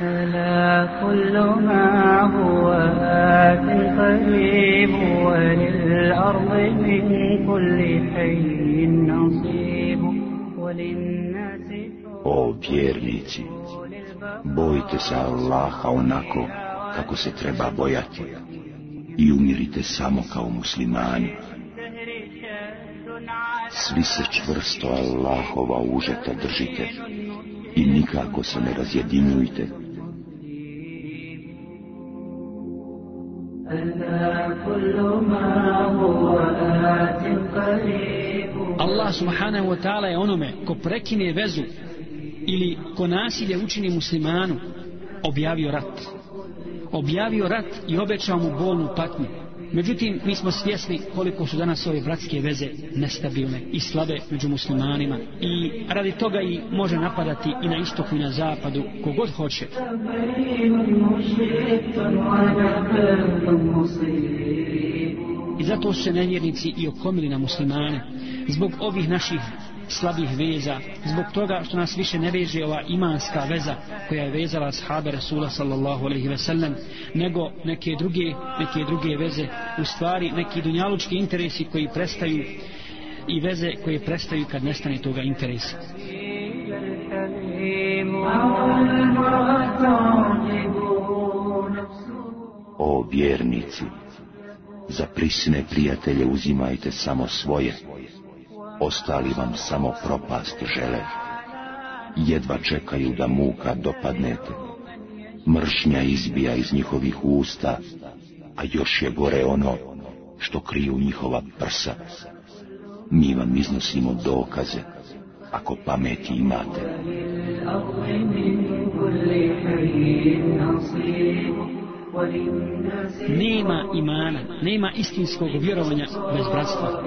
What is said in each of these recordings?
ألا كل ما هو آت قريب وللأرض من كل حي نصيب وللناس O vjernici, bojte se Allaha onako kako se treba bojati i umirite samo kao muslimani. Svi se čvrsto Allahova užeta držite i nikako se ne razjedinjujte. Allah subhanahu wa ta'ala je onome ko prekine vezu ili ko nasilje učini muslimanu objavio rat. Objavio rat i obećao mu bolnu patnju. Međutim, mi smo svjesni koliko su danas ove bratske veze nestabilne i slabe među muslimanima i radi toga i može napadati i na istoku i na zapadu kogod hoće. I zato su se nevjernici i okomili na muslimane zbog ovih naših slabih veza, zbog toga što nas više ne veže ova imanska veza koja je vezala sahabe Rasula sallallahu alaihi ve sellem, nego neke druge, neke druge veze, u stvari neki dunjalučki interesi koji prestaju i veze koje prestaju kad nestane toga interesa. O vjernici, za prisne prijatelje uzimajte samo svoje ostali vam samo propast žele. Jedva čekaju da muka dopadnete. Mršnja izbija iz njihovih usta, a još je gore ono što kriju njihova prsa. Mi vam iznosimo dokaze, ako pameti imate. Nema imana, nema istinskog vjerovanja bez bratstva.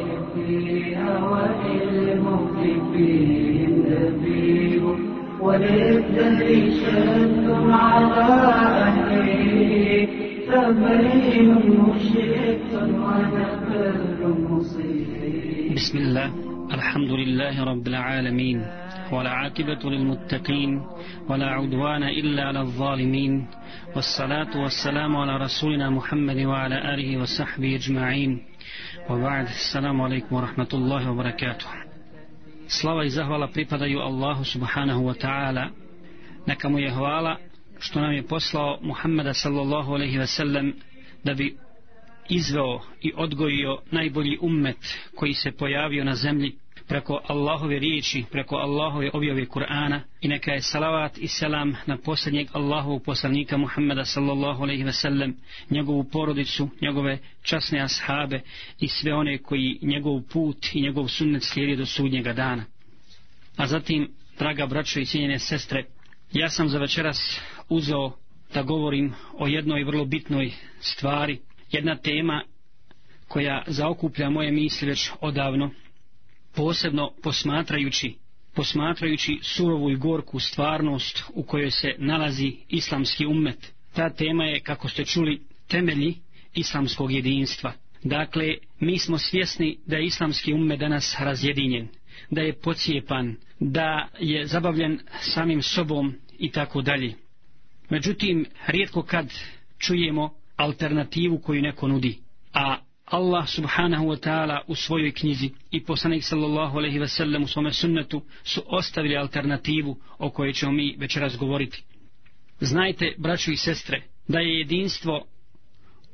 بسم الله الحمد لله رب العالمين والعاقبة للمتقين ولا عدوان إلا على الظالمين والصلاة والسلام على رسولنا محمد وعلى آله وصحبه أجمعين وبعد السلام عليكم ورحمة الله وبركاته Slava i zahvala pripadaju Allahu subhanahu wa ta'ala. Neka mu je hvala što nam je poslao Muhammeda sallallahu alaihi wa sallam da bi izveo i odgojio najbolji ummet koji se pojavio na zemlji preko Allahove riječi, preko Allahove objave Kur'ana i neka je salavat i selam na posljednjeg Allahovog poslanika Muhammeda sallallahu alaihi ve sellem, njegovu porodicu, njegove časne ashabe i sve one koji njegov put i njegov sunnet slijedi do sudnjega dana. A zatim, draga braćo i cijenjene sestre, ja sam za večeras uzeo da govorim o jednoj vrlo bitnoj stvari, jedna tema koja zaokuplja moje misli već odavno, posebno posmatrajući posmatrajući surovu i gorku stvarnost u kojoj se nalazi islamski ummet. Ta tema je, kako ste čuli, temelji islamskog jedinstva. Dakle, mi smo svjesni da je islamski ummet danas razjedinjen, da je pocijepan, da je zabavljen samim sobom i tako dalje. Međutim, rijetko kad čujemo alternativu koju neko nudi, a Allah subhanahu wa ta'ala u svojoj knjizi i poslanik sallallahu alaihi ve sellem u svome sunnetu su ostavili alternativu o kojoj ćemo mi večeras govoriti. Znajte, braćo i sestre, da je jedinstvo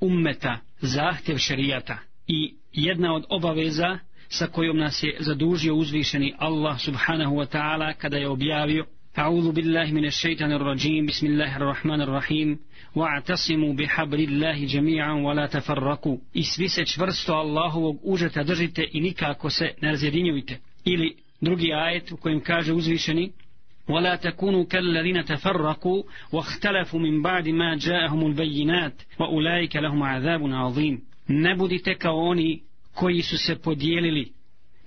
ummeta zahtjev šerijata i jedna od obaveza sa kojom nas je zadužio uzvišeni Allah subhanahu wa ta'ala kada je objavio أعوذ بالله من الشيطان الرجيم بسم الله الرحمن الرحيم واعتصموا بحبل الله جميعا ولا تفرقوا i svi se čvrsto Allahovog užeta držite i nikako se ne razjedinjujte ili drugi ajet u kojem kaže uzvišeni ولا تكونوا كالذين تفرقوا واختلفوا من بعد ما جاءهم البينات وأولئك لهم عذاب عظيم ne budite kao oni koji su se podijelili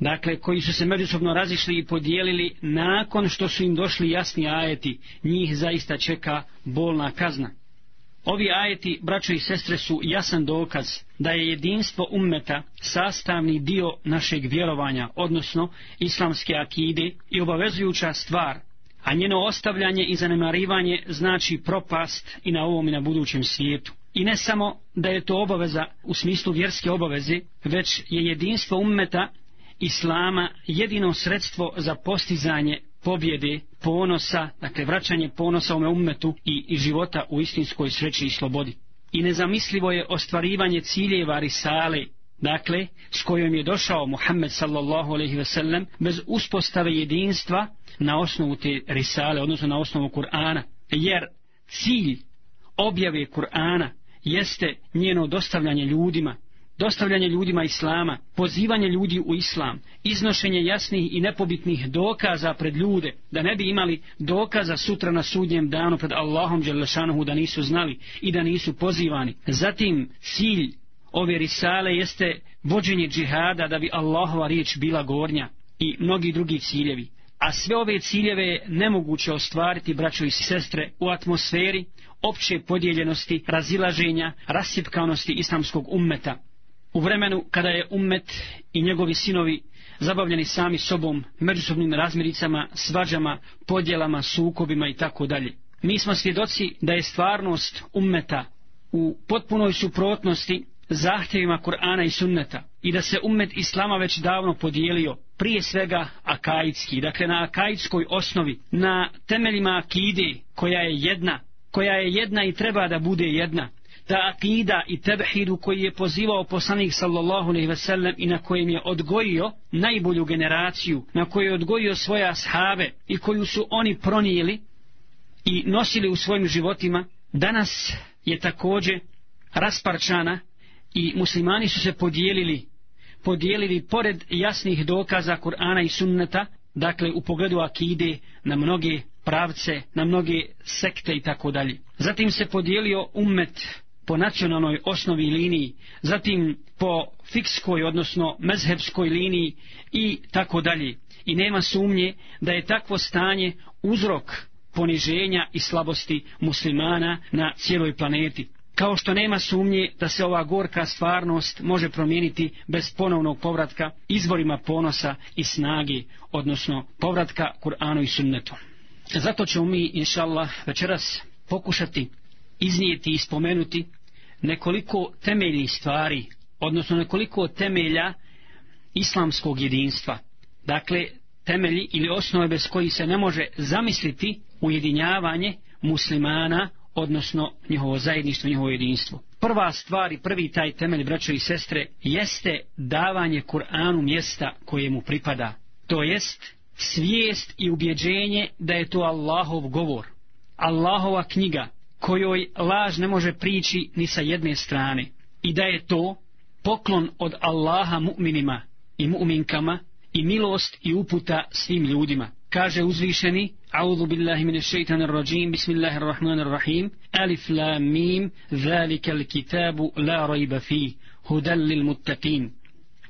Dakle, koji su se međusobno razišli i podijelili nakon što su im došli jasni ajeti, njih zaista čeka bolna kazna. Ovi ajeti, braćo i sestre, su jasan dokaz da je jedinstvo ummeta sastavni dio našeg vjerovanja, odnosno islamske akide i obavezujuća stvar a njeno ostavljanje i zanemarivanje znači propast i na ovom i na budućem svijetu. I ne samo da je to obaveza u smislu vjerske obaveze, već je jedinstvo ummeta Islama jedino sredstvo za postizanje pobjede, ponosa, dakle vraćanje ponosa ome ummetu i, i života u istinskoj sreći i slobodi. I nezamislivo je ostvarivanje ciljeva risale, dakle, s kojom je došao Muhammed sallallahu alaihi ve sellem, bez uspostave jedinstva na osnovu te risale, odnosno na osnovu Kur'ana. Jer cilj objave Kur'ana jeste njeno dostavljanje ljudima, dostavljanje ljudima islama, pozivanje ljudi u islam, iznošenje jasnih i nepobitnih dokaza pred ljude, da ne bi imali dokaza sutra na sudnjem danu pred Allahom Đelešanuhu da nisu znali i da nisu pozivani. Zatim cilj ove risale jeste vođenje džihada da bi Allahova riječ bila gornja i mnogi drugi ciljevi. A sve ove ciljeve je nemoguće ostvariti, braćo i sestre, u atmosferi opće podijeljenosti, razilaženja, rasipkanosti islamskog ummeta. U vremenu kada je ummet i njegovi sinovi zabavljeni sami sobom, međusobnim razmiricama, svađama, podjelama, sukobima i tako dalje. Mi smo svjedoci da je stvarnost ummeta u potpunoj suprotnosti zahtjevima Kur'ana i sunneta i da se ummet Islama već davno podijelio prije svega akaidski, dakle na akaidskoj osnovi, na temeljima akide koja je jedna, koja je jedna i treba da bude jedna, ta akida i tebhidu koji je pozivao poslanik sallallahu alejhi ve sellem i na kojem je odgojio najbolju generaciju, na kojoj je odgojio svoje ashave i koju su oni pronijeli i nosili u svojim životima, danas je također rasparčana i muslimani su se podijelili podijelili pored jasnih dokaza Kur'ana i sunneta, dakle u pogledu akide na mnoge pravce, na mnoge sekte i tako dalje. Zatim se podijelio ummet po nacionalnoj osnovi liniji, zatim po fikskoj, odnosno mezhebskoj liniji i tako dalje. I nema sumnje da je takvo stanje uzrok poniženja i slabosti muslimana na cijeloj planeti kao što nema sumnje da se ova gorka stvarnost može promijeniti bez ponovnog povratka izvorima ponosa i snage, odnosno povratka Kur'anu i sunnetu. Zato ćemo mi, inša Allah, večeras pokušati iznijeti i spomenuti nekoliko temeljnih stvari, odnosno nekoliko temelja islamskog jedinstva. Dakle, temelji ili osnove bez koji se ne može zamisliti ujedinjavanje muslimana odnosno njihovo zajedništvo, njihovo jedinstvo. Prva stvar i prvi taj temelj, braćo i sestre, jeste davanje Kur'anu mjesta koje mu pripada. To jest svijest i ubjeđenje da je to Allahov govor. Allahova knjiga kojoj laž ne može prići ni sa jedne strane i da je to poklon od Allaha mu'minima i mu'minkama i milost i uputa svim ljudima. Kaže uzvišeni A'udhu billahi mine šeitanir rajim, bismillahirrahmanirrahim, alif lam mim, zalikal kitabu la rajba fi, hudan lil-muttaqin.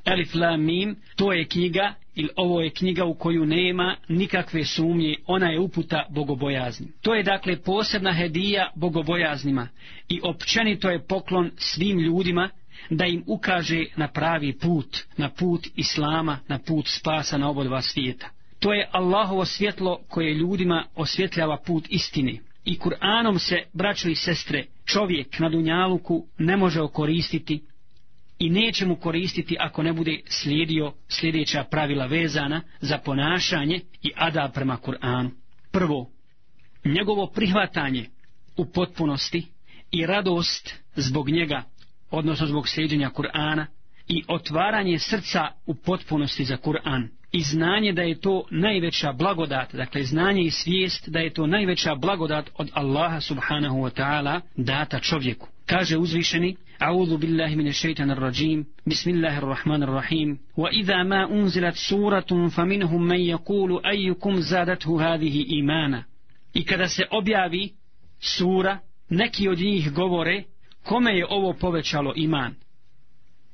Elif La Mim, to je knjiga ili ovo je knjiga u koju nema nikakve sumnje, ona je uputa bogobojazni. To je dakle posebna hedija bogobojaznima i općenito je poklon svim ljudima da im ukaže na pravi put, na put Islama, na put spasa na obodva svijeta. To je Allahovo svjetlo koje ljudima osvjetljava put istine. I Kur'anom se, braćo i sestre, čovjek na Dunjaluku ne može okoristiti i neće mu koristiti ako ne bude slijedio sljedeća pravila vezana za ponašanje i ada prema Kur'anu. Prvo, njegovo prihvatanje u potpunosti i radost zbog njega, odnosno zbog sljeđenja Kur'ana i otvaranje srca u potpunosti za Kur'an i znanje da je to najveća blagodat, dakle znanje i svijest da je to najveća blagodat od Allaha subhanahu wa ta'ala data čovjeku. Kaže uzvišeni, A'udhu billahi mine shaitanir rajim, bismillahirrahmanirrahim, wa idha ma unzilat suratun fa minhum man yakulu ayyukum zadathu hadhihi imana. I kada se objavi sura, neki od njih govore, kome je ovo povećalo iman?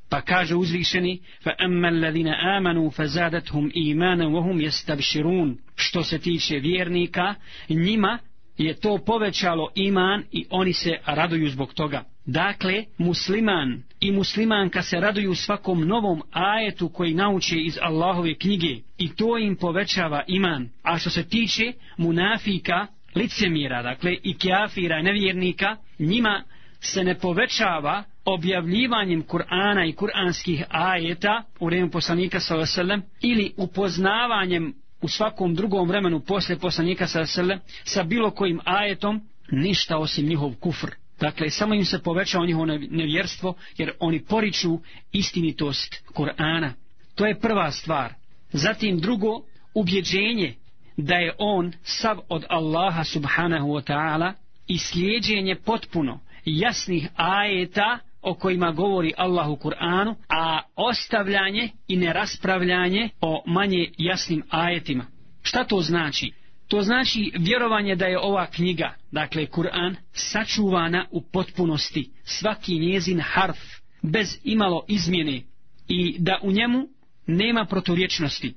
Pa kaže uzvišeni, fa amma alladhina amanu fazadathum imanan wa hum yastabshirun. Što se tiče vjernika, njima je to povećalo iman i oni se raduju zbog toga. Dakle, musliman i muslimanka se raduju svakom novom ajetu koji nauče iz Allahove knjige i to im povećava iman. A što se tiče munafika, licemira, dakle, i kjafira, nevjernika, njima se ne povećava objavljivanjem Kur'ana i kur'anskih ajeta u vremenu poslanika s.a.v. ili upoznavanjem u svakom drugom vremenu posle poslanika s.a.v. sa bilo kojim ajetom ništa osim njihov kufr. Dakle, samo im se povećao njihovo nevjerstvo jer oni poriču istinitost Kur'ana. To je prva stvar. Zatim drugo, ubjeđenje da je on sav od Allaha subhanahu wa ta'ala i slijedjenje potpuno jasnih ajeta o kojima govori Allah u Kur'anu, a ostavljanje i neraspravljanje o manje jasnim ajetima. Šta to znači? To znači vjerovanje da je ova knjiga, dakle Kur'an, sačuvana u potpunosti, svaki njezin harf, bez imalo izmjene i da u njemu nema proturječnosti.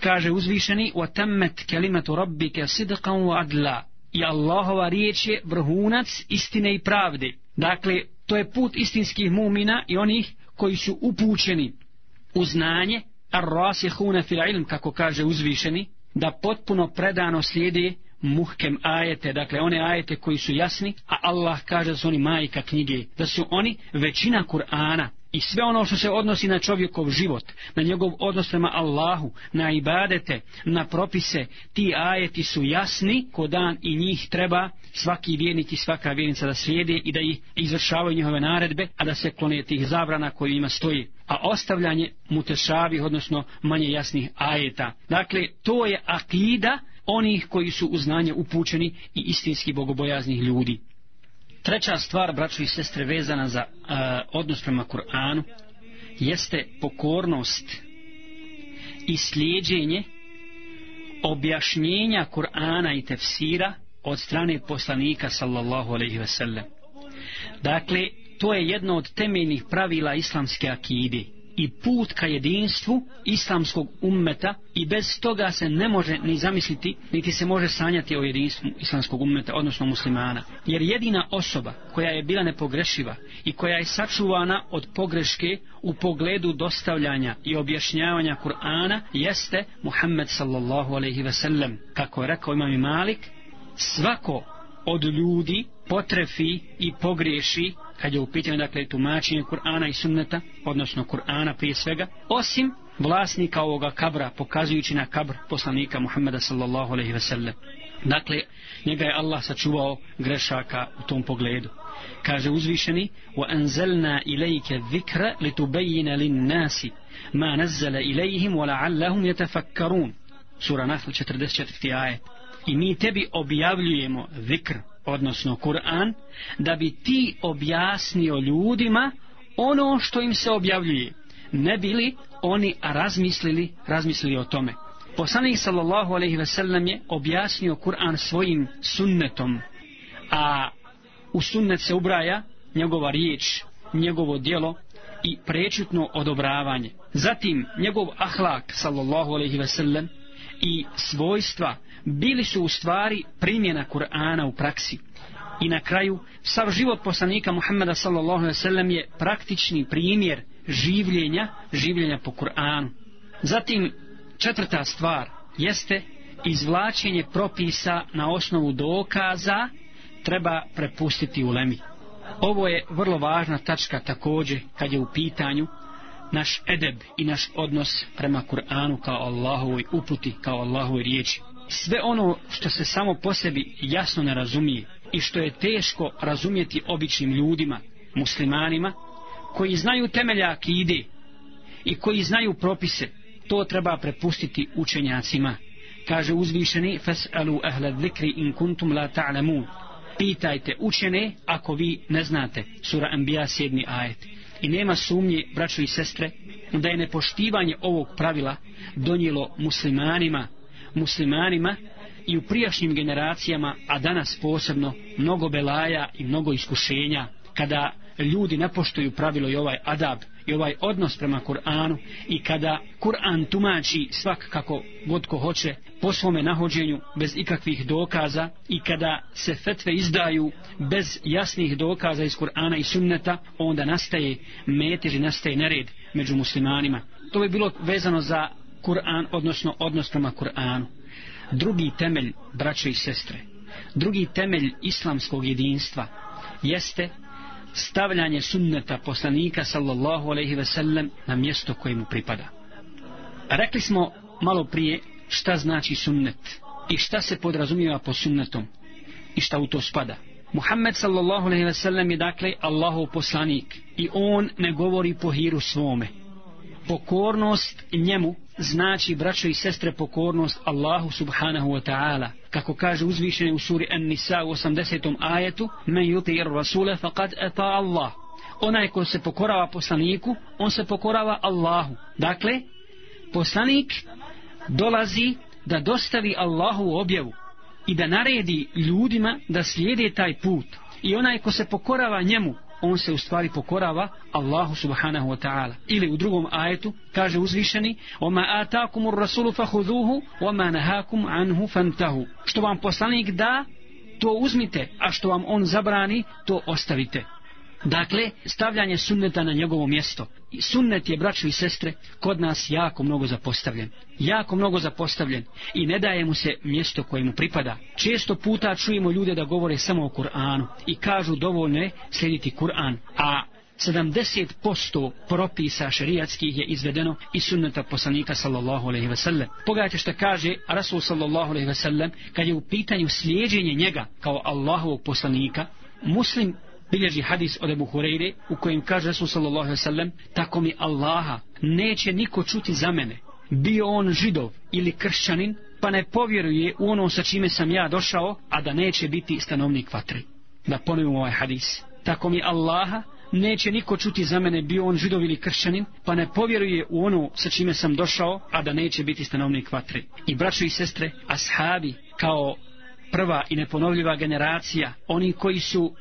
Kaže uzvišeni, وَتَمَّتْ كَلِمَةُ رَبِّكَ صِدْقًا وَعَدْلًا I Allahova riječ je vrhunac istine i pravde. Dakle, to je put istinskih mumina i onih koji su upućeni u znanje, ar-rasihuna fil ilm, kako kaže uzvišeni, da potpuno predano slijedi muhkem ajete, dakle one ajete koji su jasni, a Allah kaže da su oni majka knjige, da su oni većina Kur'ana i sve ono što se odnosi na čovjekov život, na njegov odnos prema Allahu, na ibadete, na propise, ti ajeti su jasni ko dan i njih treba svaki vjernik i svaka vjernica da slijede i da ih izvršavaju njihove naredbe, a da se klone tih zabrana koji ima stoji a ostavljanje mutešavih, odnosno manje jasnih ajeta. Dakle, to je akida onih koji su u znanje upućeni i istinski bogobojaznih ljudi. Treća stvar, braćo i sestre, vezana za uh, odnos prema Kur'anu, jeste pokornost i slijedženje objašnjenja Kur'ana i tefsira od strane poslanika sallallahu alaihi ve sellem. Dakle, to je jedno od temeljnih pravila islamske akide. I put ka jedinstvu islamskog ummeta i bez toga se ne može ni zamisliti niti se može sanjati o jedinstvu islamskog ummeta odnosno muslimana. Jer jedina osoba koja je bila nepogrešiva i koja je sačuvana od pogreške u pogledu dostavljanja i objašnjavanja Kur'ana jeste Muhammed sallallahu alaihi ve sellem. Kako je rekao imam i Malik svako od ljudi potrefi i pogriješi kad je u pitanju dakle tumačenje Kur'ana i sunneta, odnosno Kur'ana prije svega, osim vlasnika ovoga kabra, pokazujući na kabr poslanika Muhammeda sallallahu alaihi ve sellem. Dakle, njega je Allah sačuvao grešaka u tom pogledu. Kaže uzvišeni, وَأَنزَلْنَا إِلَيْكَ الذِّكْرَ لِتُبَيِّنَ لِلنَّاسِ مَا نَزَّلَ إِلَيْهِمْ وَلَعَلَّهُمْ يَتَفَكَّرُونَ Sura Nahl 44. ajet. I mi tebi objavljujemo zikr, odnosno Kur'an, da bi ti objasnio ljudima ono što im se objavljuje. Ne bili oni razmislili, razmislili o tome. Poslanik sallallahu alejhi ve sellem je objasnio Kur'an svojim sunnetom, a u sunnet se ubraja njegova riječ, njegovo djelo i prečutno odobravanje. Zatim njegov ahlak sallallahu alejhi ve sellem i svojstva bili su u stvari primjena Kur'ana u praksi. I na kraju, sav život poslanika Muhammeda sallallahu alaihi sellem je praktični primjer življenja, življenja po Kur'anu. Zatim, četvrta stvar jeste izvlačenje propisa na osnovu dokaza treba prepustiti u lemi. Ovo je vrlo važna tačka također kad je u pitanju naš edeb i naš odnos prema Kur'anu kao Allahovoj uputi, kao Allahovoj riječi sve ono što se samo po sebi jasno ne razumije i što je teško razumjeti običnim ljudima, muslimanima, koji znaju temelja akide i koji znaju propise, to treba prepustiti učenjacima. Kaže uzvišeni, فَسْأَلُوا أَهْلَ dhikri in kuntum la ta'lamun. Pitajte učene ako vi ne znate. Sura Anbiya 7. ajet. I nema sumnje, braćo i sestre, da je nepoštivanje ovog pravila donijelo muslimanima muslimanima i u prijašnjim generacijama, a danas posebno, mnogo belaja i mnogo iskušenja, kada ljudi ne poštuju pravilo i ovaj adab i ovaj odnos prema Kur'anu i kada Kur'an tumači svak kako god ko hoće po svome nahođenju bez ikakvih dokaza i kada se fetve izdaju bez jasnih dokaza iz Kur'ana i sunneta onda nastaje metež i nastaje nered među muslimanima. To bi bilo vezano za Kur'an odnosno odnos prema Kur'anu. Drugi temelj braće i sestre drugi temelj islamskog jedinstva jeste stavljanje sunneta poslanika sallallahu alaihi ve sellem na mjesto koje mu pripada. Rekli smo malo prije šta znači sunnet i šta se podrazumijeva po sunnetom i šta u to spada. Muhammed sallallahu alaihi ve sellem je dakle Allahov poslanik i on ne govori po hiru svome. Pokornost njemu znači braćo i sestre pokornost Allahu subhanahu wa ta'ala. Kako kaže uzvišeni u suri An-Nisa u 80. ajetu men yuti ir rasule faqad ata Allah. Onaj ko se pokorava poslaniku on se pokorava Allahu. Dakle poslanik dolazi da dostavi Allahu objavu i da naredi ljudima da slijede taj put. I onaj ko se pokorava njemu on se u stvari pokorava Allahu subhanahu wa ta'ala. Ili u drugom ajetu kaže uzvišeni Oma atakumur rasulu fahuduhu Oma nahakum anhu fantahu Što vam poslanik da, to uzmite, a što vam on zabrani, to ostavite. Dakle, stavljanje sunneta na njegovo mjesto. Sunnet je, braćo i sestre, kod nas jako mnogo zapostavljen. Jako mnogo zapostavljen i ne daje mu se mjesto koje mu pripada. Često puta čujemo ljude da govore samo o Kur'anu i kažu dovoljno je slijediti Kur'an, a 70% propisa šerijatskih je izvedeno iz sunneta poslanika sallallahu alejhi ve sellem. Pogledajte što kaže Rasul sallallahu alejhi ve sellem kad je u pitanju slijedeње njega kao Allahovog poslanika, muslim bilježi hadis od Ebu Hureyre u kojem kaže Resul sallallahu alaihi sallam tako mi Allaha neće niko čuti za mene. Bio on židov ili kršćanin pa ne povjeruje u ono sa čime sam ja došao a da neće biti stanovnik vatri da ponovim ovaj hadis. Tako mi Allaha neće niko čuti za mene bio on židov ili kršćanin pa ne povjeruje u ono sa čime sam došao a da neće biti stanovnik vatri i braćo i sestre ashabi kao prva i neponovljiva generacija oni koji su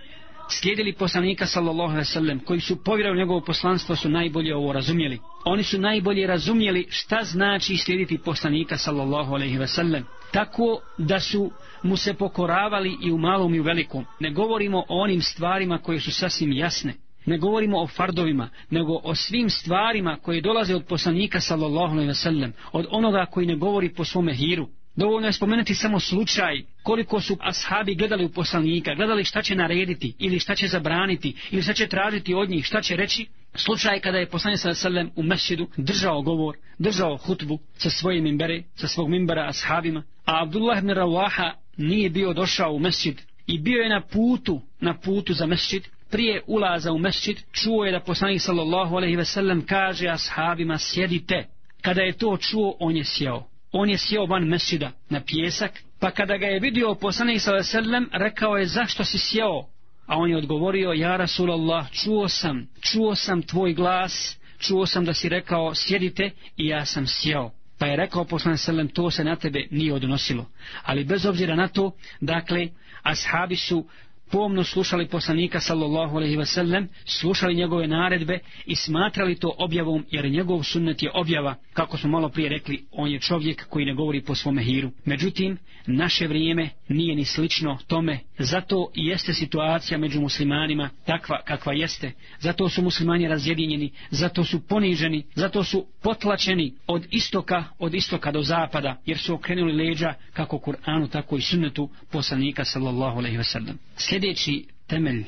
slijedili poslanika sallallahu alejhi ve sellem koji su povjerovali njegovo poslanstvo su najbolje ovo razumjeli. Oni su najbolje razumjeli šta znači slijediti poslanika sallallahu alejhi ve sellem. Tako da su mu se pokoravali i u malom i u velikom. Ne govorimo o onim stvarima koje su sasvim jasne. Ne govorimo o fardovima, nego o svim stvarima koje dolaze od poslanika sallallahu alejhi ve sellem, od onoga koji ne govori po svome hiru, Dovoljno je spomenuti samo slučaj koliko su ashabi gledali u poslanika, gledali šta će narediti ili šta će zabraniti ili šta će tražiti od njih, šta će reći. Slučaj kada je poslanik sa selem u mesjidu držao govor, držao hutbu sa svojim mimbere, sa svog mimbera ashabima, a Abdullah ibn Rawaha nije bio došao u mesjid i bio je na putu, na putu za mesjid, prije ulaza u mesjid, čuo je da poslanik sallallahu alejhi ve sellem kaže ashabima sjedite. Kada je to čuo, on je sjeo on je sjeo van mesida na pjesak, pa kada ga je vidio poslanik sa veselem, rekao je zašto si sjeo? A on je odgovorio, ja Rasulallah, čuo sam, čuo sam tvoj glas, čuo sam da si rekao sjedite i ja sam sjeo. Pa je rekao poslanik sa to se na tebe nije odnosilo. Ali bez obzira na to, dakle, ashabi su pomno slušali poslanika sallallahu alejhi ve sellem, slušali njegove naredbe i smatrali to objavom jer njegov sunnet je objava, kako smo malo prije rekli, on je čovjek koji ne govori po svome hiru. Međutim, naše vrijeme nije ni slično tome, zato jeste situacija među muslimanima takva kakva jeste. Zato su muslimani razjedinjeni, zato su poniženi, zato su potlačeni od istoka, od istoka do zapada, jer su okrenuli leđa kako Kur'anu, tako i sunnetu poslanika sallallahu alejhi ve sellem sljedeći temelj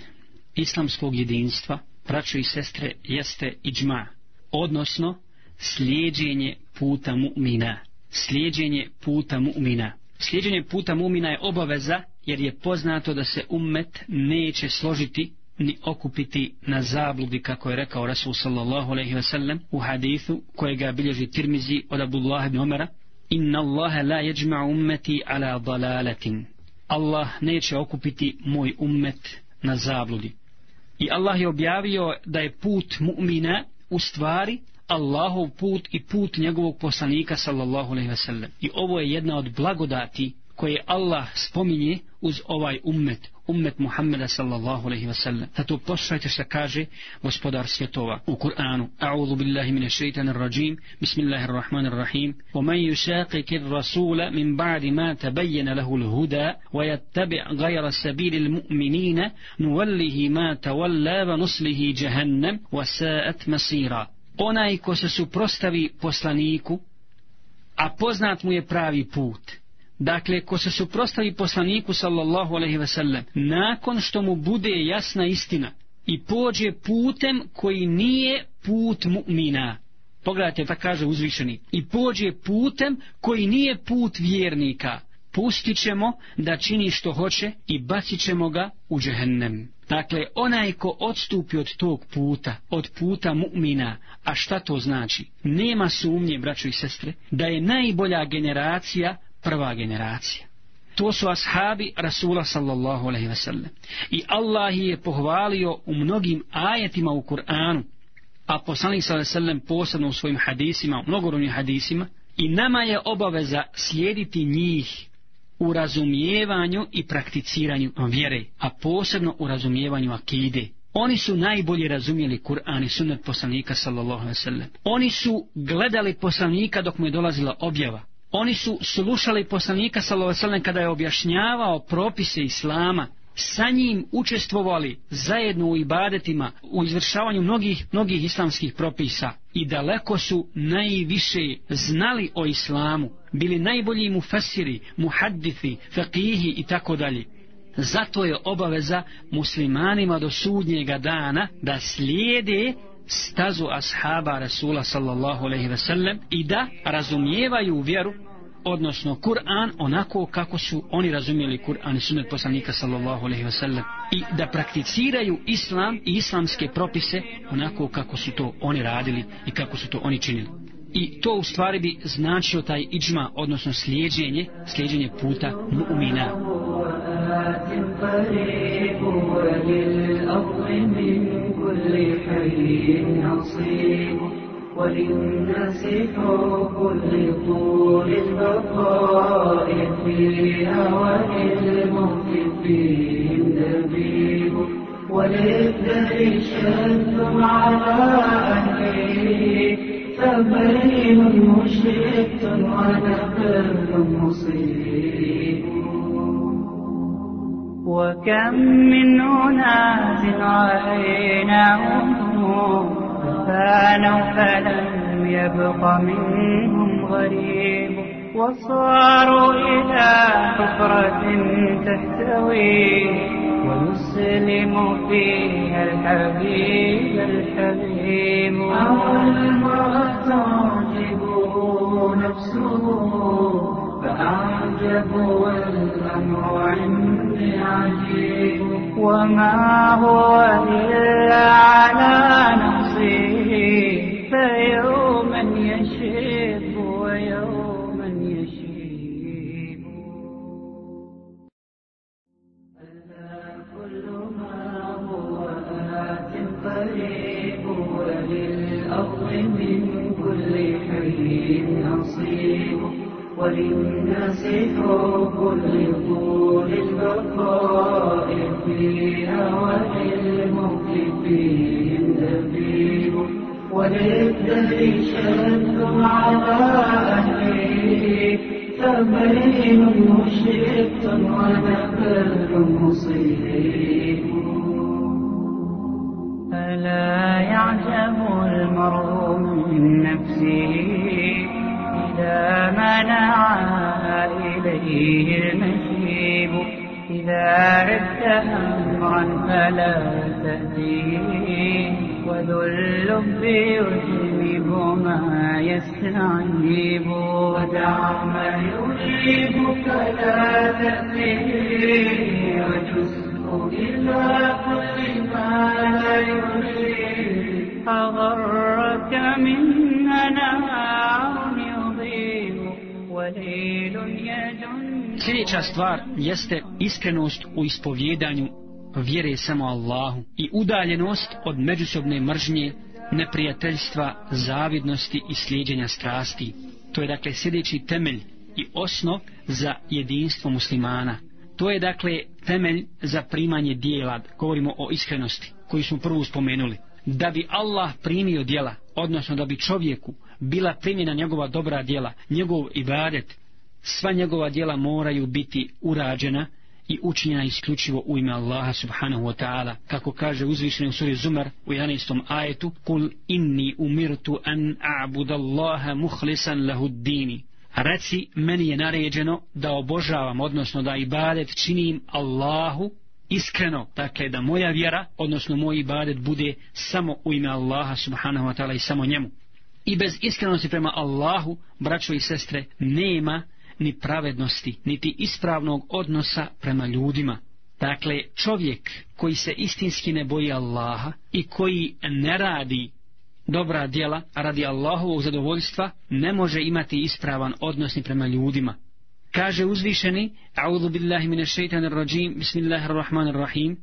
islamskog jedinstva, braćo i sestre, jeste iđma, odnosno slijedjenje puta mu'mina. Slijedjenje puta mu'mina. Slijedjenje puta mu'mina je obaveza jer je poznato da se ummet neće složiti ni okupiti na zabludi kako je rekao Rasul sallallahu alaihi ve sellem u hadithu kojega bilježi Tirmizi od Abdullah ibn Umara Inna Allahe la jeđma ummeti ala dalalatin Allah neće okupiti moj ummet na zabludi. I Allah je objavio da je put mu'mina u stvari Allahov put i put njegovog poslanika sallallahu alejhi ve sellem. I ovo je jedna od blagodati koje Allah spominje uz ovaj ummet, ummet Muhammeda sallallahu alaihi wasallam. Zato poslušajte što kaže gospodar svjetova u Kur'anu. A'udhu billahi mine šeitanir rajim. Bismillahirrahmanirrahim. ومن يشاقق الرسول من بعد ما تبين له الهدى ويتبع غير سبيل المؤمنين نوله ما تولى ونصله جهنم وساءت مصيرا onaj ko se suprostavi poslaniku, a poznat mu je pravi put. Dakle, ko se suprostavi poslaniku sallallahu alaihi ve sellem, nakon što mu bude jasna istina i pođe putem koji nije put mu'mina, pogledajte tako kaže uzvišeni, i pođe putem koji nije put vjernika, pustit ćemo da čini što hoće i bacit ćemo ga u džehennem. Dakle, onaj ko odstupi od tog puta, od puta mu'mina, a šta to znači? Nema sumnje, braćo i sestre, da je najbolja generacija prva generacija. To su ashabi Rasula sallallahu alaihi wasallam. I Allah je pohvalio u mnogim ajetima u Kur'anu, a poslanik sallallahu alaihi wasallam posebno u svojim hadisima, u mnogorovnim hadisima, i nama je obaveza slijediti njih u razumijevanju i prakticiranju vjere, a posebno u razumijevanju akide. Oni su najbolje razumjeli Kur'an i sunnet poslanika sallallahu alaihi sellem. Oni su gledali poslanika dok mu je dolazila objava. Oni su slušali poslanika sallallahu kada je objašnjavao propise Islama. Sa njim učestvovali zajedno u ibadetima, u izvršavanju mnogih, mnogih islamskih propisa. I daleko su najviše znali o Islamu. Bili najbolji mufasiri, muhaddithi, faqihi i tako dalje. Zato je obaveza muslimanima do sudnjega dana da slijede stazu ashaba Rasula sallallahu alaihi ve sellem i da razumijevaju vjeru odnosno Kur'an onako kako su oni razumijeli Kur'an i sunet poslanika sallallahu alaihi ve sellem i da prakticiraju islam i islamske propise onako kako su to oni radili i kako su to oni činili i to u stvari bi značio taj iđma, odnosno slijedženje, slijedženje puta mu'mina. وللناس حب لطول البقاء فيها وللموت فيهم دبيب وللدهر شد على أهله فبين مشرق ونقل مصيب وكم من أناس رأيناهم فانوا فلم يبق منهم غريب وصاروا إلى حفرة تحتوي ويسلم فيها الحبيب الحبيب المرأة تعجبه نفسه. فأعجب والأمر عندي عجيب. وما هو إلا على نفسه فيوما يشيب ويوما يشيب. كل ما هو آت قريب وللأرض من كل حي نصيب. وللناس حب لطول البقاء فيها وللموت فيهم دبيب وللدهر شد على أهله فبين مشرق ونبل مصيب. ألا يعجب المرء من نفسه إذا منعها إليه المشيب إذا عدت أمرا فلا تأتيه وذو اللب يجنب ما يستعيب. ودع ما يجيبك لا تأتيه وجزء إلى كل ما لا يريد أغرك من Sljedeća stvar jeste iskrenost u ispovjedanju vjere samo Allahu i udaljenost od međusobne mržnje, neprijateljstva, zavidnosti i slijedjenja strasti. To je dakle sljedeći temelj i osnov za jedinstvo muslimana. To je dakle temelj za primanje dijela, govorimo o iskrenosti, koju smo prvo spomenuli. Da bi Allah primio dijela, odnosno da bi čovjeku bila primjena njegova dobra djela, njegov ibadet, sva njegova djela moraju biti urađena i učinjena isključivo u ime Allaha subhanahu wa ta'ala. Kako kaže uzvišeni u suri Zumar u 11. ajetu, Kul inni umirtu an a'budallaha muhlisan lahuddini. Reci, meni je naređeno da obožavam, odnosno da ibadet činim Allahu iskreno, dakle da moja vjera, odnosno moj ibadet bude samo u ime Allaha subhanahu wa ta'ala i samo njemu. I bez iskrenosti prema Allahu, braćo i sestre, nema ni pravednosti, niti ispravnog odnosa prema ljudima. Dakle, čovjek koji se istinski ne boji Allaha i koji ne radi dobra djela radi Allahovog zadovoljstva, ne može imati ispravan odnos ni prema ljudima. Kaže uzvišeni, A'udhu billahi mine šeitanir rajim, bismillahirrahmanirrahim,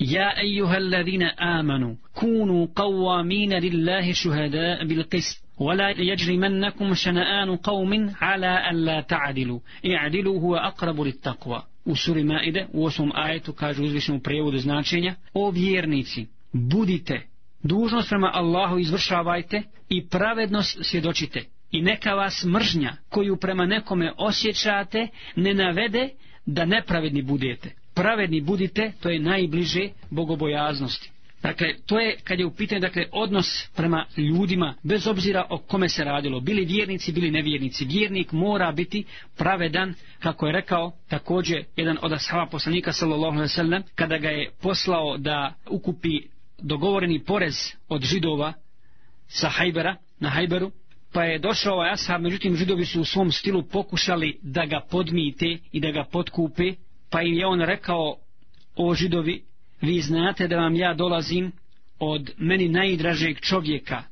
Ja ejuha alladhina amanu, kunu qawwamina lillahi šuhada bil qist, ولا يجرمنكم شنآن قوم على ألا تعدلوا اعدلوا هو أقرب للتقوى u suri Maide, u osmom ajetu, kaže uzvišeno u prevodu značenja, o vjernici, budite, dužnost prema Allahu izvršavajte i pravednost svjedočite. I neka vas mržnja koju prema nekome osjećate ne navede da nepravedni budete. Pravedni budite, to je najbliže bogobojaznosti. Dakle, to je kad je u pitanju dakle, odnos prema ljudima, bez obzira o kome se radilo, bili vjernici, bili nevjernici. Vjernik mora biti pravedan, kako je rekao također jedan od ashaba poslanika sallallahu alejhi ve sellem, kada ga je poslao da ukupi dogovoreni porez od židova sa Hajbera, na Hajberu, pa je došao ovaj ashab, međutim židovi su u svom stilu pokušali da ga podmite i da ga potkupe, pa im je on rekao o židovi, vi znate da vam ja dolazim od meni najdražeg čovjeka,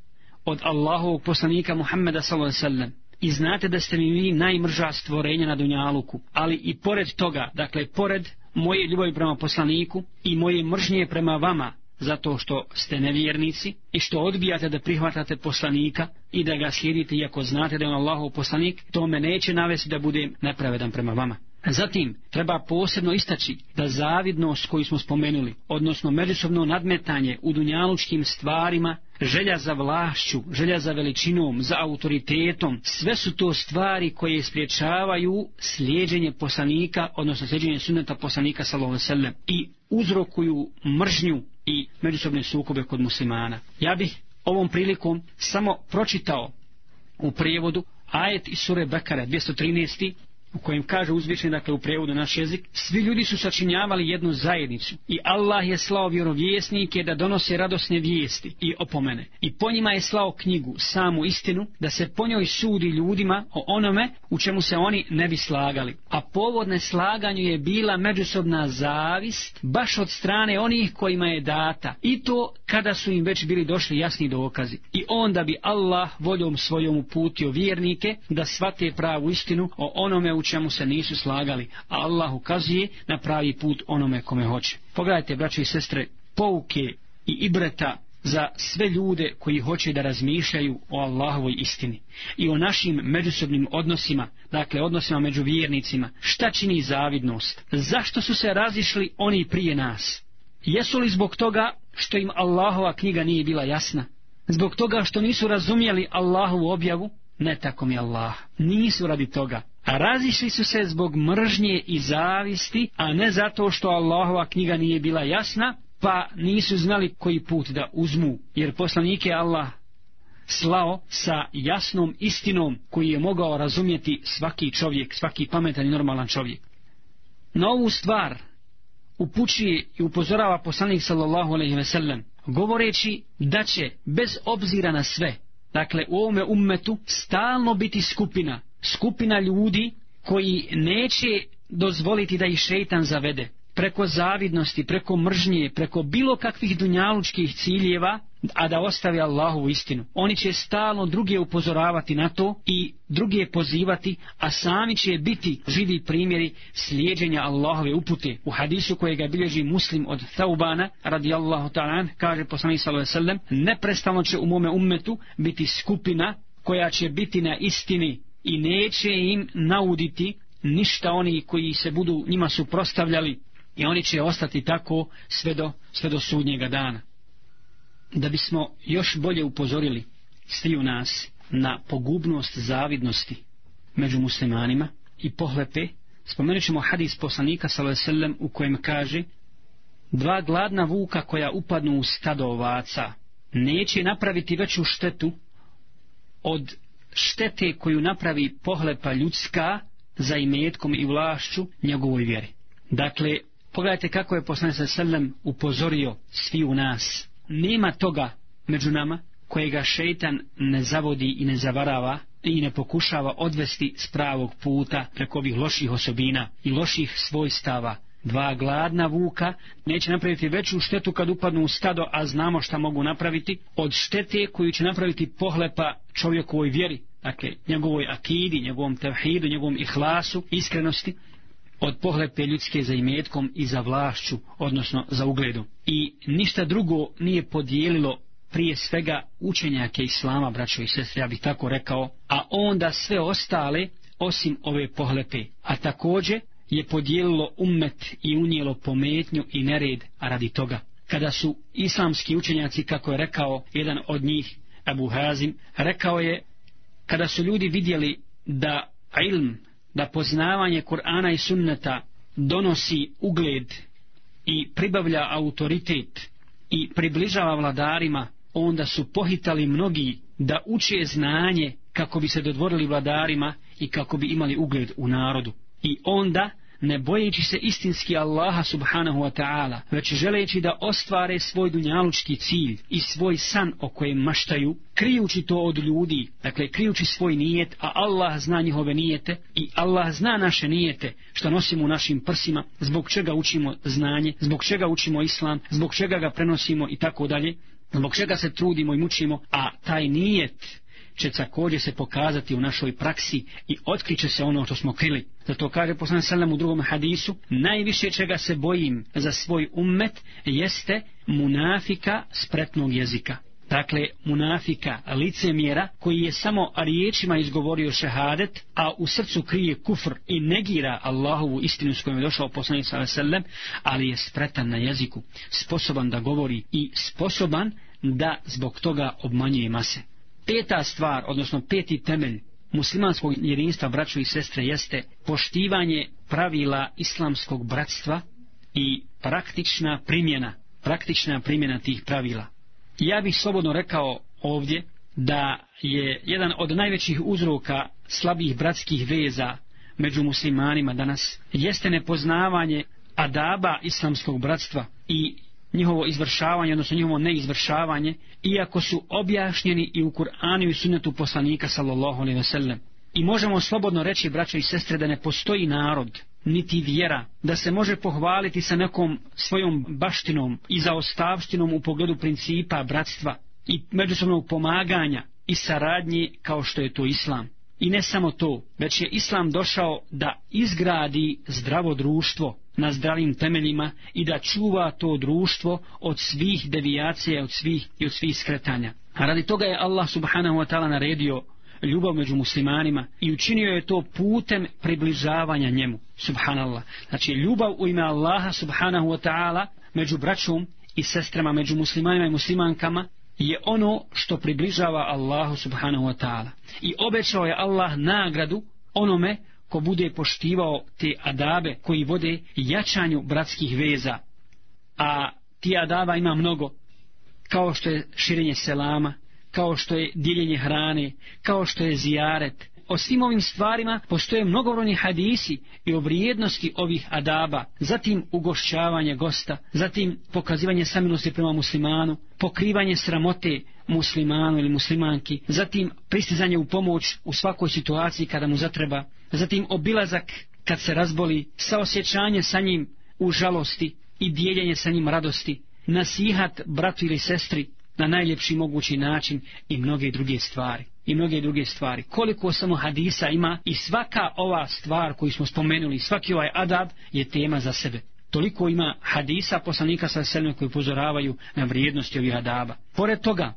od Allahovog poslanika Muhammeda s.a.v. I znate da ste mi vi najmrža stvorenja na Dunjaluku. Ali i pored toga, dakle, pored moje ljubavi prema poslaniku i moje mržnje prema vama, zato što ste nevjernici i što odbijate da prihvatate poslanika i da ga slijedite iako znate da je on Allahov poslanik, to me neće navesti da budem nepravedan prema vama. Zatim, treba posebno istaći da zavidnost koju smo spomenuli, odnosno međusobno nadmetanje u dunjalučkim stvarima, želja za vlašću, želja za veličinom, za autoritetom, sve su to stvari koje spriječavaju slijedženje poslanika, odnosno slijedženje sunneta poslanika sallallahu sallam i uzrokuju mržnju i međusobne sukobe kod muslimana. Ja bih ovom prilikom samo pročitao u prijevodu ajet iz sure Bekare 213 u kojem kaže uzvišen, dakle u prevodu naš jezik, svi ljudi su sačinjavali jednu zajednicu i Allah je slao vjerovjesnike da donose radosne vijesti i opomene. I po njima je slao knjigu, samu istinu, da se po njoj sudi ljudima o onome u čemu se oni ne bi slagali. A povod neslaganju je bila međusobna zavist, baš od strane onih kojima je data. I to kada su im već bili došli jasni dokazi. I onda bi Allah voljom svojom uputio vjernike da svate pravu istinu o onome u čemu se nisu slagali, a Allah ukazuje na pravi put onome kome hoće. Pogledajte, braće i sestre, pouke i ibreta za sve ljude koji hoće da razmišljaju o Allahovoj istini i o našim međusobnim odnosima, dakle odnosima među vjernicima. Šta čini zavidnost? Zašto su se razišli oni prije nas? Jesu li zbog toga što im Allahova knjiga nije bila jasna? Zbog toga što nisu razumjeli Allahovu objavu? Ne tako mi Allah. Nisu radi toga. A razišli su se zbog mržnje i zavisti, a ne zato što Allahova knjiga nije bila jasna, pa nisu znali koji put da uzmu, jer poslanike Allah slao sa jasnom istinom koji je mogao razumjeti svaki čovjek, svaki pametan i normalan čovjek. Na ovu stvar upućuje i upozorava poslanik sallallahu alaihi ve sellem, govoreći da će bez obzira na sve, dakle u ovome ummetu, stalno biti skupina skupina ljudi koji neće dozvoliti da ih šeitan zavede preko zavidnosti, preko mržnje, preko bilo kakvih dunjalučkih ciljeva, a da ostavi Allahu istinu. Oni će stalno druge upozoravati na to i druge pozivati, a sami će biti živi primjeri slijedženja Allahove upute. U hadisu kojega bilježi muslim od Thaubana, radijallahu ta'ala, kaže poslanik sallallahu sallam, neprestano će u mome ummetu biti skupina koja će biti na istini i neće im nauditi ništa oni koji se budu njima suprostavljali i oni će ostati tako sve do, sve do sudnjega dana. Da bismo još bolje upozorili svi u nas na pogubnost zavidnosti među muslimanima i pohlepe, spomenut ćemo hadis poslanika s.a.v. u kojem kaže dva gladna vuka koja upadnu u stado ovaca neće napraviti veću štetu od štete koju napravi pohlepa ljudska za imetkom i vlašću njegovoj vjeri. Dakle, pogledajte kako je poslanik sa sallam upozorio svi u nas. Nema toga među nama kojega šeitan ne zavodi i ne zavarava i ne pokušava odvesti s pravog puta preko ovih loših osobina i loših svojstava. Dva gladna vuka neće napraviti veću štetu kad upadnu u stado, a znamo šta mogu napraviti, od štete koju će napraviti pohlepa čovjekovoj vjeri, dakle njegovoj akidi, njegovom tevhidu, njegovom ihlasu, iskrenosti, od pohlepe ljudske za imetkom i za vlašću, odnosno za ugledu. I ništa drugo nije podijelilo prije svega učenjake islama, braćo i sestre, ja bih tako rekao, a onda sve ostale osim ove pohlepe. A također je podijelilo ummet i unijelo pometnju i nered, a radi toga. Kada su islamski učenjaci, kako je rekao jedan od njih, Abu Hazim, rekao je, kada su ljudi vidjeli da ilm, da poznavanje Kur'ana i sunneta donosi ugled i pribavlja autoritet i približava vladarima, onda su pohitali mnogi da uče znanje kako bi se dodvorili vladarima i kako bi imali ugled u narodu. I onda, ne bojeći se istinski Allaha subhanahu wa ta'ala, već želeći da ostvare svoj dunjalučki cilj i svoj san o kojem maštaju, krijući to od ljudi, dakle krijući svoj nijet, a Allah zna njihove nijete i Allah zna naše nijete što nosimo u našim prsima, zbog čega učimo znanje, zbog čega učimo islam, zbog čega ga prenosimo i tako dalje, zbog čega se trudimo i mučimo, a taj nijet će također se pokazati u našoj praksi i otkriće se ono što smo krili. Zato kaže poslan sallam u drugom hadisu, najviše čega se bojim za svoj ummet jeste munafika spretnog jezika. Dakle, munafika, licemjera, koji je samo riječima izgovorio šehadet, a u srcu krije kufr i negira Allahovu istinu s kojom je došao poslanik sallam, ali je spretan na jeziku, sposoban da govori i sposoban da zbog toga obmanjuje mase peta stvar, odnosno peti temelj muslimanskog jedinstva braćo i sestre jeste poštivanje pravila islamskog bratstva i praktična primjena, praktična primjena tih pravila. Ja bih slobodno rekao ovdje da je jedan od najvećih uzroka slabih bratskih veza među muslimanima danas jeste nepoznavanje adaba islamskog bratstva i njihovo izvršavanje, odnosno njihovo neizvršavanje, iako su objašnjeni i u Kur'anu i sunnetu poslanika sallallahu alaihi wasallam. I možemo slobodno reći, braće i sestre, da ne postoji narod, niti vjera, da se može pohvaliti sa nekom svojom baštinom i zaostavštinom u pogledu principa bratstva i međusobnog pomaganja i saradnji kao što je to islam. I ne samo to, već je islam došao da izgradi zdravo društvo, na zdravim temeljima i da čuva to društvo od svih devijacija od svih i od svih skretanja. A radi toga je Allah subhanahu wa ta'ala naredio ljubav među muslimanima i učinio je to putem približavanja njemu. Subhanallah. Znači ljubav u ime Allaha subhanahu wa ta'ala među braćom i sestrama, među muslimanima i muslimankama je ono što približava Allahu subhanahu wa ta'ala. I obećao je Allah nagradu onome ko bude poštivao te adabe koji vode jačanju bratskih veza. A ti adaba ima mnogo, kao što je širenje selama, kao što je dijeljenje hrane, kao što je zijaret. O svim ovim stvarima postoje mnogobrojni hadisi i o vrijednosti ovih adaba, zatim ugošćavanje gosta, zatim pokazivanje samilosti prema muslimanu, pokrivanje sramote muslimanu ili muslimanki, zatim pristizanje u pomoć u svakoj situaciji kada mu zatreba, zatim obilazak kad se razboli, saosjećanje sa njim u žalosti i dijeljenje sa njim radosti, nasihat bratu ili sestri na najljepši mogući način i mnoge druge stvari. I mnoge druge stvari. Koliko samo hadisa ima i svaka ova stvar koju smo spomenuli, svaki ovaj adab je tema za sebe. Toliko ima hadisa poslanika sa selme koji upozoravaju na vrijednosti ovih adaba. Pored toga,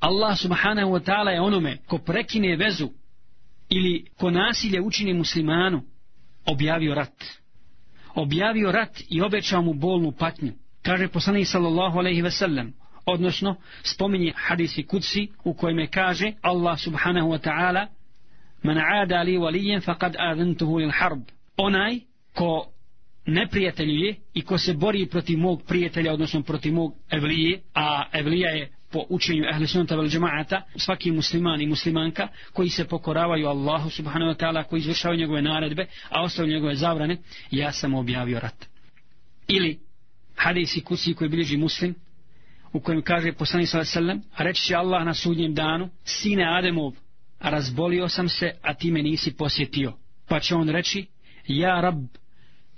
Allah subhanahu wa ta'ala je onome ko prekine vezu ili ko nasilje učini muslimanu objavio rat. Objavio rat i obećao mu bolnu patnju. Kaže poslanik sallallahu alejhi ve sellem, odnosno spominje hadisi kudsi u kojem kaže Allah subhanahu wa ta'ala Man aada li walijen faqad adantuhu lil harb. Onaj ko neprijateljuje i ko se bori protiv mog prijatelja, odnosno protiv mog evlije, a evlija je po učenju ehli sunnata vel džemaata, svaki musliman i muslimanka koji se pokoravaju Allahu subhanahu wa ta'ala, koji izvršavaju njegove naredbe, a ostavljaju njegove zabrane, ja sam objavio rat. Ili hadisi kusi koji bilježi muslim, u kojem kaže poslanik sallallahu alejhi ve sellem, a reći će Allah na sudnjem danu: Sine Ademov, razbolio sam se, a ti me nisi posjetio. Pa će on reći: Ja Rab,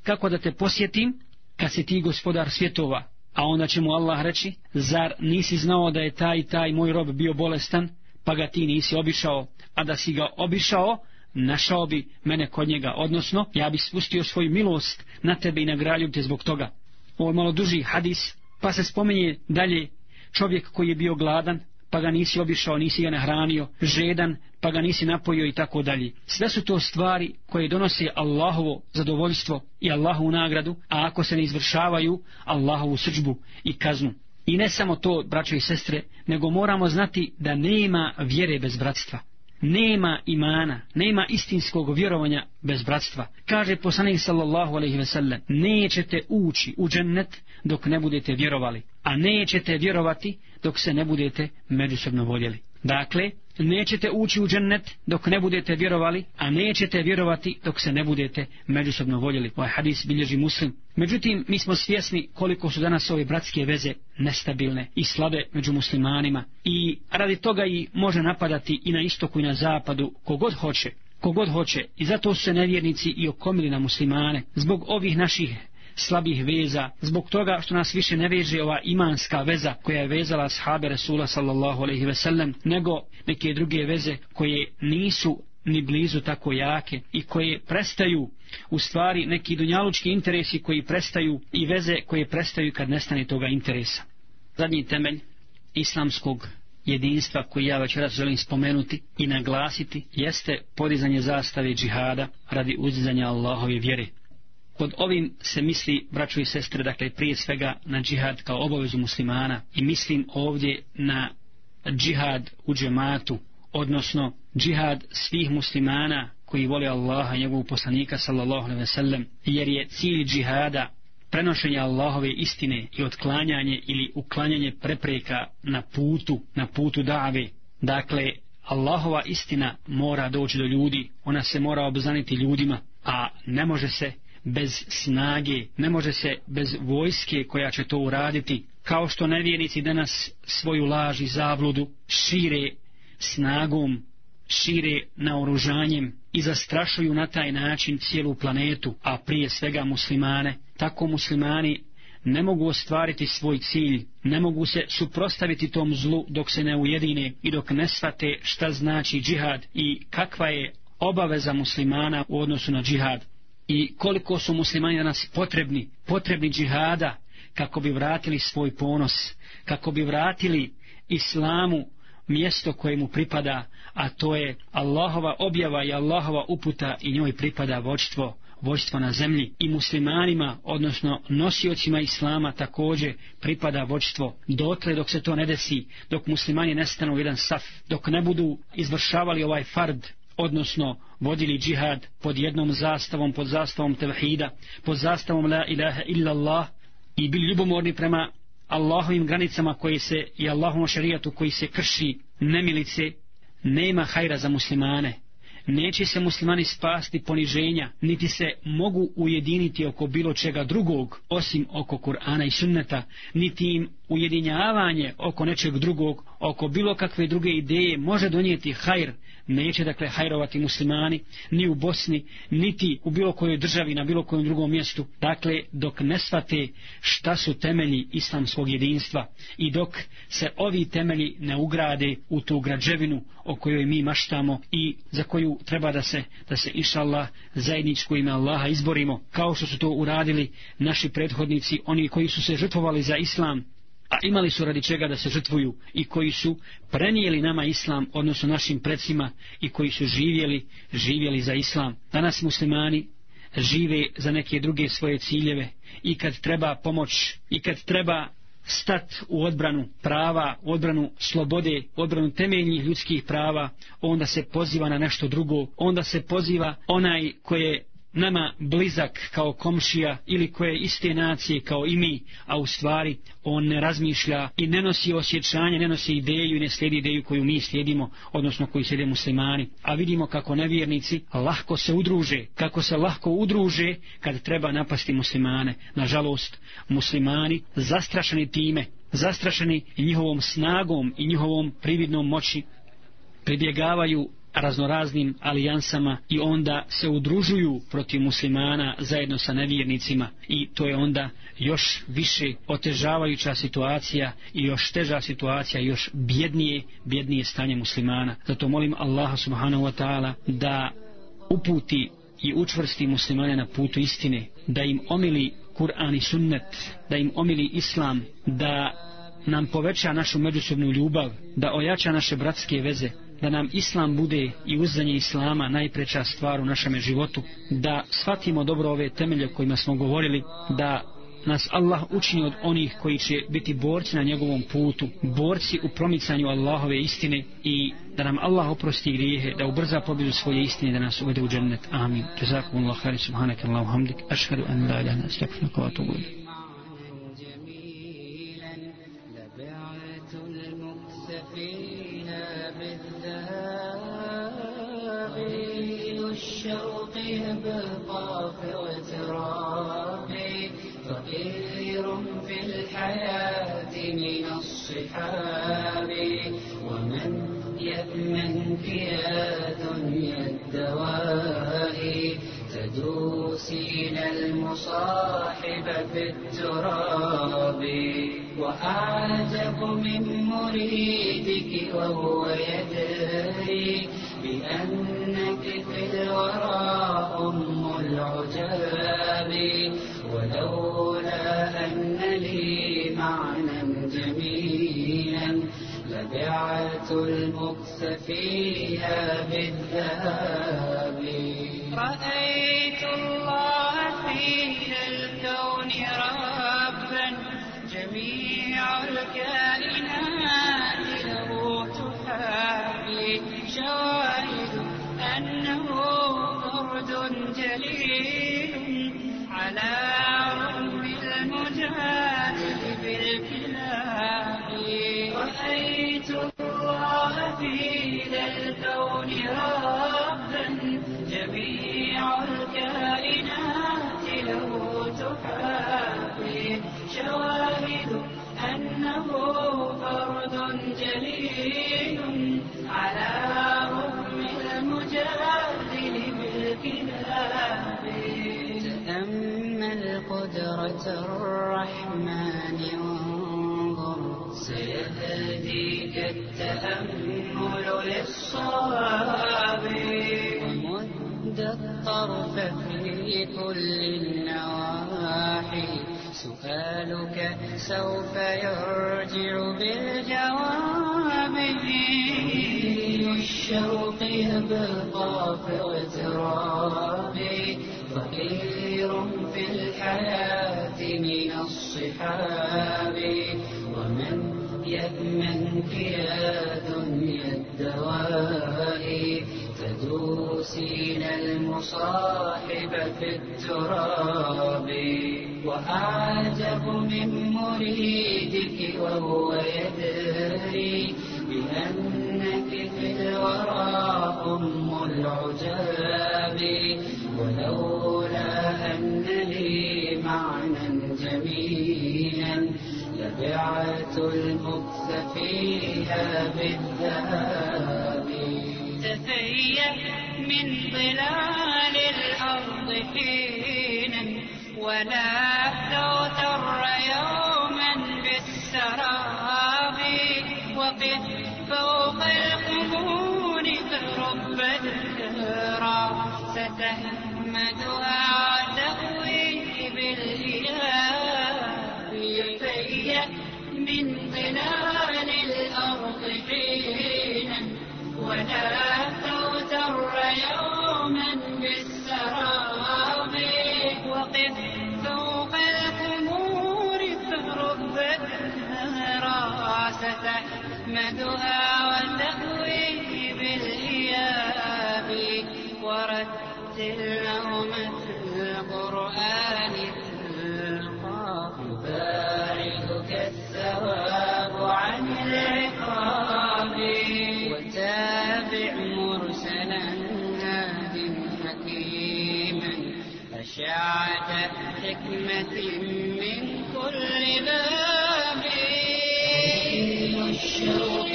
kako da te posjetim kad si ti gospodar svjetova? A onda će mu Allah reći: Zar nisi znao da je taj taj moj rob bio bolestan, pa ga ti nisi obišao, a da si ga obišao, našao bi mene kod njega, odnosno ja bi spustio svoju milost na tebe i nagradio te zbog toga. Ovo je malo duži hadis, pa se spomenje dalje čovjek koji je bio gladan, pa ga nisi obišao, nisi ga nahranio, žedan, pa ga nisi napojio i tako dalje. Sve su to stvari koje donose Allahovo zadovoljstvo i Allahovu nagradu, a ako se ne izvršavaju, Allahovu srđbu i kaznu. I ne samo to, braćo i sestre, nego moramo znati da nema vjere bez bratstva. Nema imana, nema istinskog vjerovanja bez bratstva. Kaže poslanik sallallahu alejhi ve sellem: "Nećete ući u džennet dok ne budete vjerovali, a nećete vjerovati dok se ne budete međusobno voljeli." Dakle, nećete ući u džennet dok ne budete vjerovali, a nećete vjerovati dok se ne budete međusobno voljeli. Ovaj hadis bilježi muslim. Međutim, mi smo svjesni koliko su danas ove bratske veze nestabilne i slabe među muslimanima i radi toga i može napadati i na istoku i na zapadu kogod hoće kogod hoće i zato su se nevjernici i okomili na muslimane zbog ovih naših slabih veza, zbog toga što nas više ne veže ova imanska veza koja je vezala sahabe Resula sallallahu alaihi ve sellem, nego neke druge veze koje nisu ni blizu tako jake i koje prestaju u stvari neki dunjalučki interesi koji prestaju i veze koje prestaju kad nestane toga interesa. Zadnji temelj islamskog jedinstva koji ja večeras želim spomenuti i naglasiti jeste podizanje zastave džihada radi uzizanja Allahove vjere. Pod ovim se misli, braćo i sestre, dakle prije svega na džihad kao obavezu muslimana i mislim ovdje na džihad u džematu, odnosno džihad svih muslimana koji vole Allaha i njegovog poslanika sallallahu alejhi ve sellem, jer je cilj džihada prenošenje Allahove istine i otklanjanje ili uklanjanje prepreka na putu, na putu dave. Dakle, Allahova istina mora doći do ljudi, ona se mora obznaniti ljudima, a ne može se bez snage, ne može se bez vojske koja će to uraditi, kao što nevjernici danas svoju laž i zavludu šire snagom, šire naoružanjem i zastrašuju na taj način cijelu planetu, a prije svega muslimane, tako muslimani ne mogu ostvariti svoj cilj, ne mogu se suprostaviti tom zlu dok se ne ujedine i dok ne svate šta znači džihad i kakva je obaveza muslimana u odnosu na džihad i koliko su muslimani danas potrebni, potrebni džihada kako bi vratili svoj ponos, kako bi vratili islamu mjesto koje mu pripada, a to je Allahova objava i Allahova uputa i njoj pripada vođstvo, vođstvo na zemlji. I muslimanima, odnosno nosiocima islama također pripada vođstvo. Dotle dok se to ne desi, dok muslimani nestanu u jedan saf, dok ne budu izvršavali ovaj fard, odnosno vodili džihad pod jednom zastavom, pod zastavom tevhida, pod zastavom la ilaha illa Allah i bili ljubomorni prema Allahovim granicama koji se i Allahovom šarijatu koji se krši nemilice, nema hajra za muslimane. Neće se muslimani spasti poniženja, niti se mogu ujediniti oko bilo čega drugog, osim oko Kur'ana i sunneta, niti im ujedinjavanje oko nečeg drugog, oko bilo kakve druge ideje može donijeti hajr, neće dakle hajrovati muslimani ni u Bosni, niti u bilo kojoj državi na bilo kojem drugom mjestu. Dakle, dok ne svate šta su temelji islamskog jedinstva i dok se ovi temelji ne ugrade u tu građevinu o kojoj mi maštamo i za koju treba da se, da se iša Allah zajedničko ime Allaha izborimo, kao što su to uradili naši prethodnici, oni koji su se žrtvovali za islam, a imali su radi čega da se žrtvuju i koji su prenijeli nama islam, odnosno našim predsima i koji su živjeli, živjeli za islam. Danas muslimani žive za neke druge svoje ciljeve i kad treba pomoć i kad treba stat u odbranu prava, u odbranu slobode, u odbranu temeljnih ljudskih prava, onda se poziva na nešto drugo, onda se poziva onaj koje nama blizak kao komšija ili koje iste nacije kao i mi, a u stvari on ne razmišlja i ne nosi osjećanje, ne nosi ideju i ne slijedi ideju koju mi slijedimo, odnosno koju slijede muslimani. A vidimo kako nevjernici lahko se udruže, kako se lahko udruže kad treba napasti muslimane. Nažalost, muslimani zastrašeni time, zastrašeni njihovom snagom i njihovom prividnom moći, pribjegavaju raznoraznim alijansama i onda se udružuju protiv muslimana zajedno sa nevjernicima i to je onda još više otežavajuća situacija i još teža situacija, još bjednije, bjednije stanje muslimana. Zato molim Allaha subhanahu wa ta'ala da uputi i učvrsti muslimane na putu istine, da im omili Kur'an i sunnet, da im omili Islam, da nam poveća našu međusobnu ljubav, da ojača naše bratske veze, da nam islam bude i uzdanje islama najpreča stvar u našem životu, da shvatimo dobro ove temelje o kojima smo govorili, da nas Allah učini od onih koji će biti borci na njegovom putu, borci u promicanju Allahove istine i da nam Allah oprosti grijehe, da ubrza pobjedu svoje istine, da nas uvede u džennet. Amin. Jazakum khair subhanakallahu Allahu hamdik, ašhadu an la ilaha illa anta wa atubu ilayk. في اغترابي فقير في الحياة من الصحاب. ومن يأمن يا دنيا الدواء تدوسين المصاحب في التراب. وأعجب من مريدك وهو يدري بأنك في الورى أم العجاب ولولا أن لي معنى جميلا لبعت المكس فيها بالذهاب. رأيت الله في قدرة الرحمن وانظر سيهديك التأمل للصواب. ومد الطرف في كل النواحي سؤالك سوف يرجع بالجواب. الشوق يبقى في اغترابي فقير في الحياة من الصحاب ومن يأمنك يا دنيا الدواء تدوسين المصاحب في التراب وأعجب من مريدك وهو يدري بأنك في الورى أم العجاب. ولولا لبعت المكس فيها بالذهاب تفيأ من ظلال الأرض حينا ولا تحمدها وتهوي بالإياب ورتل نغمة القرآن تلقى يباعدك الثواب عن العقاب. وتابع مرسلا هاد حكيما أشعة حكمة الشوق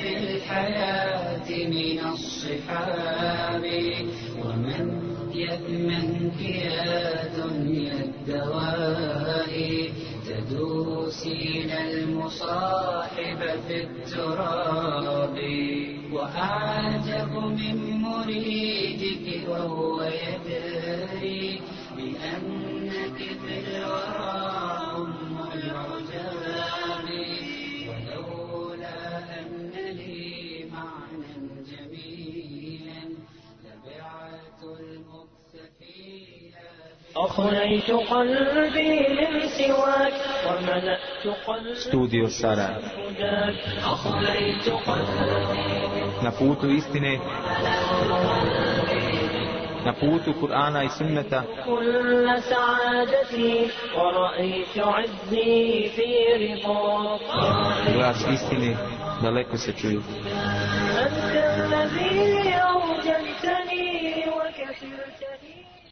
في الحياة من الصحاب ومن يأمن يا دنيا الدواء تدوسين المصاحب في التراب وأعجب من مريدك وهو يدري بأنك أخليت قلبي من سواك وملأت قلبي Studio Sara. هداك أخليت قلبي na putu istine. Na putu Kur'ana i Sunneta. كل سعادتي ورأيت عزي في رضاك glas istine. Daleko se čuje أنت الذي أوجدتني